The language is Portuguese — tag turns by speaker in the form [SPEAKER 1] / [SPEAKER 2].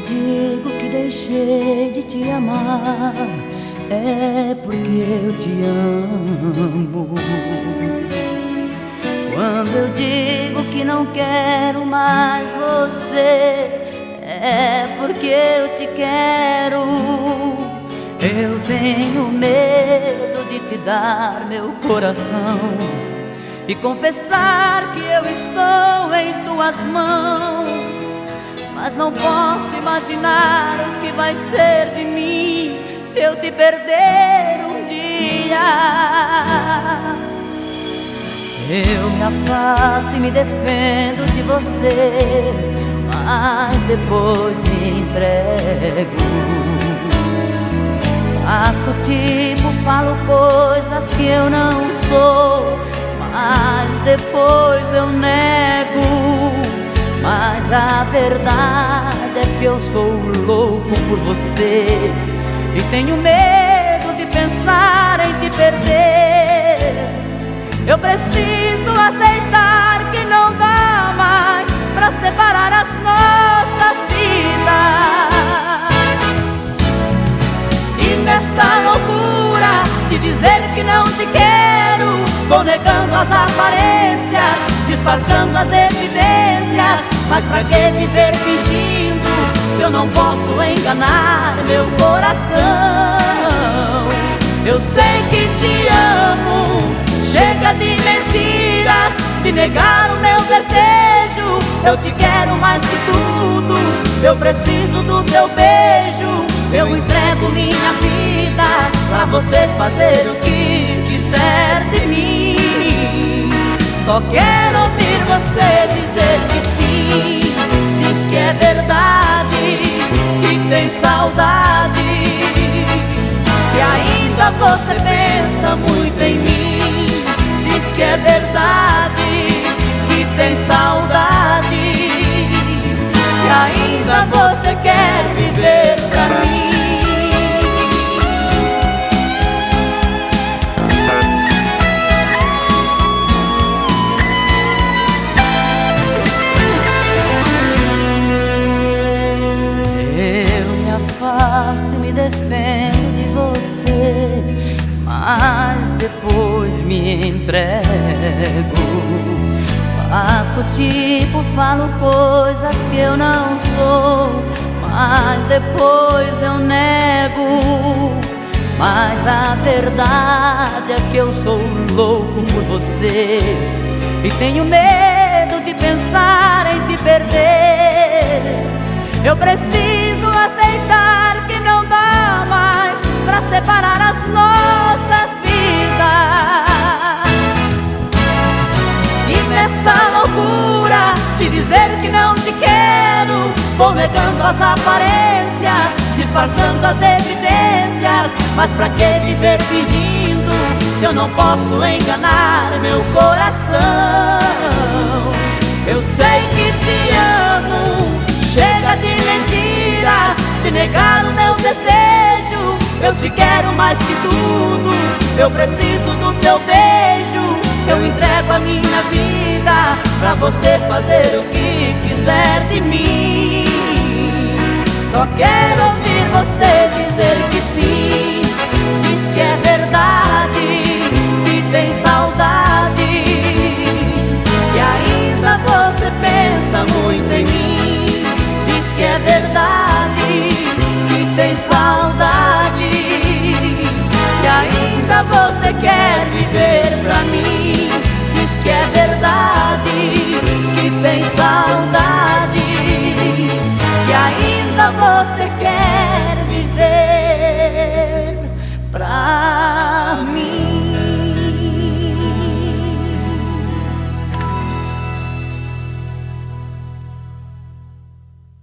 [SPEAKER 1] digo que deixei de te amar, é porque eu te amo. Quando eu digo que não quero mais você, é porque eu te quero. Eu tenho medo de te dar meu coração e confessar que eu estou em tuas mãos. Mas não posso imaginar o que vai ser de mim se eu te perder um dia. Eu me afasto e me defendo de você, mas depois me entrego. Faço tipo, falo coisas que eu não sou, mas depois eu nego. Mas a verdade é que eu sou louco por você. E tenho medo de pensar em te perder. Eu preciso aceitar que não dá mais Pra separar as nossas vidas. E nessa loucura de dizer que não te quero Vou negando as aparências, disfarçando as evidências mas pra que viver fingindo se eu não posso enganar meu coração? Eu sei que te amo, chega de mentiras, de negar o meu desejo. Eu te quero mais que tudo, eu preciso do teu beijo. Eu entrego minha vida pra você fazer o que quiser de mim. Só quero ouvir você dizer você pensa muito em mim. Diz que é verdade, que tem saudade. E ainda você quer viver pra mim. Afasto e me defendo mas depois me entrego. Faço tipo, falo coisas que eu não sou, mas depois eu nego. Mas a verdade é que eu sou louco por você e tenho medo de pensar vou negando as aparências, disfarçando as evidências. Mas pra que viver fingindo se eu não posso enganar meu coração? Eu sei que te amo, chega de mentiras de negar o meu desejo. Eu te quero mais que tudo, eu preciso do teu beijo. Eu entrego a minha vida pra você fazer o que quiser de quero